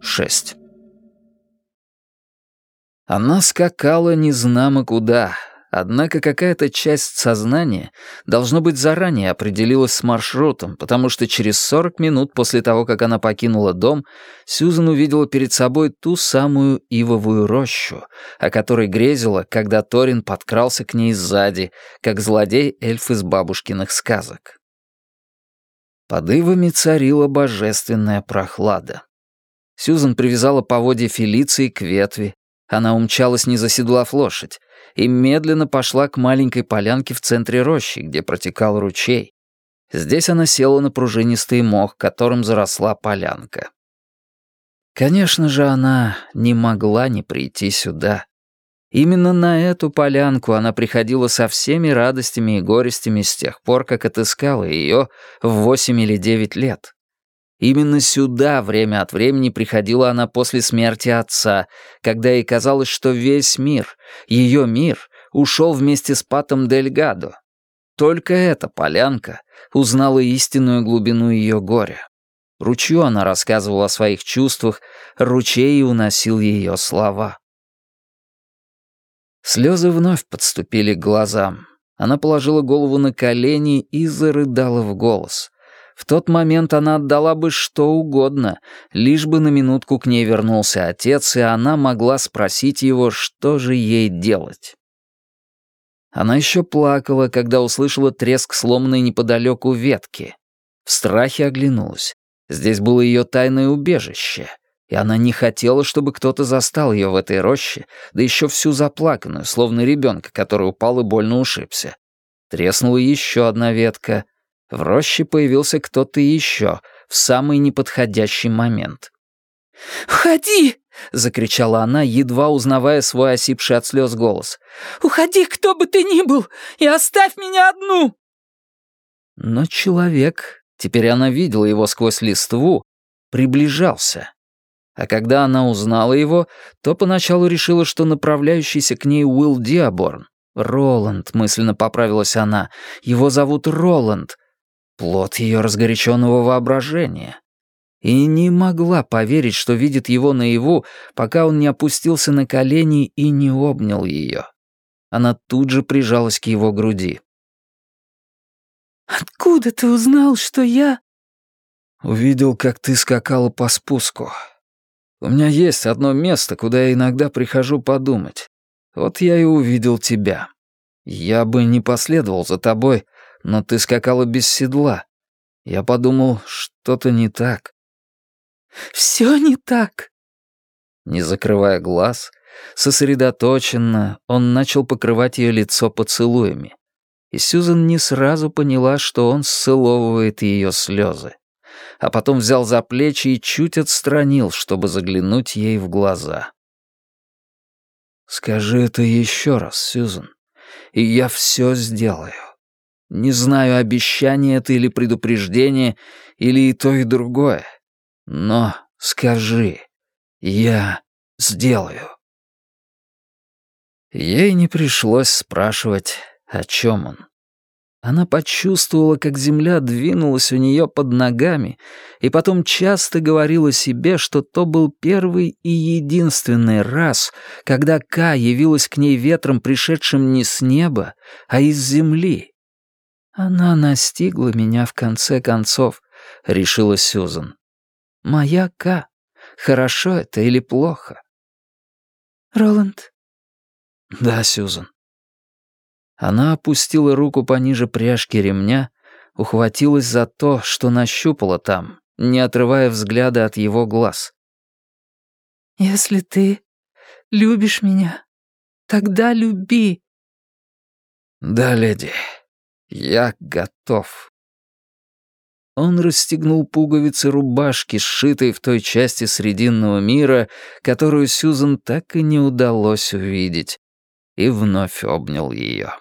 6. Она скакала незнамо куда, однако какая-то часть сознания, должно быть, заранее определилась с маршрутом, потому что через 40 минут после того, как она покинула дом, Сьюзан увидела перед собой ту самую ивовую рощу, о которой грезила, когда Торин подкрался к ней сзади, как злодей-эльф из бабушкиных сказок. Под ивами царила божественная прохлада. Сьюзан привязала поводья Фелиции к ветви. Она умчалась, не заседлав лошадь, и медленно пошла к маленькой полянке в центре рощи, где протекал ручей. Здесь она села на пружинистый мох, которым заросла полянка. Конечно же, она не могла не прийти сюда. Именно на эту полянку она приходила со всеми радостями и горестями с тех пор, как отыскала ее в восемь или девять лет. Именно сюда время от времени приходила она после смерти отца, когда ей казалось, что весь мир, ее мир, ушел вместе с Патом Дельгадо. Только эта полянка узнала истинную глубину ее горя. Ручью она рассказывала о своих чувствах, ручей уносил ее слова. Слезы вновь подступили к глазам. Она положила голову на колени и зарыдала в голос. В тот момент она отдала бы что угодно, лишь бы на минутку к ней вернулся отец, и она могла спросить его, что же ей делать. Она еще плакала, когда услышала треск сломанной неподалеку ветки. В страхе оглянулась. Здесь было ее тайное убежище — и она не хотела, чтобы кто-то застал ее в этой роще, да еще всю заплаканную, словно ребенка, который упал и больно ушибся. Треснула еще одна ветка. В роще появился кто-то еще в самый неподходящий момент. «Уходи!» — закричала она, едва узнавая свой осипший от слез голос. «Уходи, кто бы ты ни был, и оставь меня одну!» Но человек, теперь она видела его сквозь листву, приближался. А когда она узнала его, то поначалу решила, что направляющийся к ней Уилл Диаборн. Роланд, мысленно поправилась она. Его зовут Роланд. Плод ее разгоряченного воображения. И не могла поверить, что видит его наяву, пока он не опустился на колени и не обнял ее. Она тут же прижалась к его груди. «Откуда ты узнал, что я...» «Увидел, как ты скакала по спуску. У меня есть одно место, куда я иногда прихожу подумать. Вот я и увидел тебя. Я бы не последовал за тобой, но ты скакала без седла. Я подумал, что-то не так. Все не так. Не закрывая глаз, сосредоточенно, он начал покрывать ее лицо поцелуями. И Сьюзан не сразу поняла, что он ссыловывает ее слезы а потом взял за плечи и чуть отстранил, чтобы заглянуть ей в глаза. «Скажи это еще раз, Сьюзан, и я все сделаю. Не знаю, обещание это или предупреждение, или и то, и другое. Но скажи, я сделаю». Ей не пришлось спрашивать, о чем он. Она почувствовала, как земля двинулась у нее под ногами, и потом часто говорила себе, что то был первый и единственный раз, когда Ка явилась к ней ветром, пришедшим не с неба, а из земли. «Она настигла меня в конце концов», — решила Сюзан. «Моя Ка. Хорошо это или плохо?» «Роланд?» «Да, Сюзан». Она опустила руку пониже пряжки ремня, ухватилась за то, что нащупала там, не отрывая взгляда от его глаз. «Если ты любишь меня, тогда люби». «Да, леди, я готов». Он расстегнул пуговицы рубашки, сшитой в той части Срединного мира, которую Сьюзан так и не удалось увидеть, и вновь обнял ее.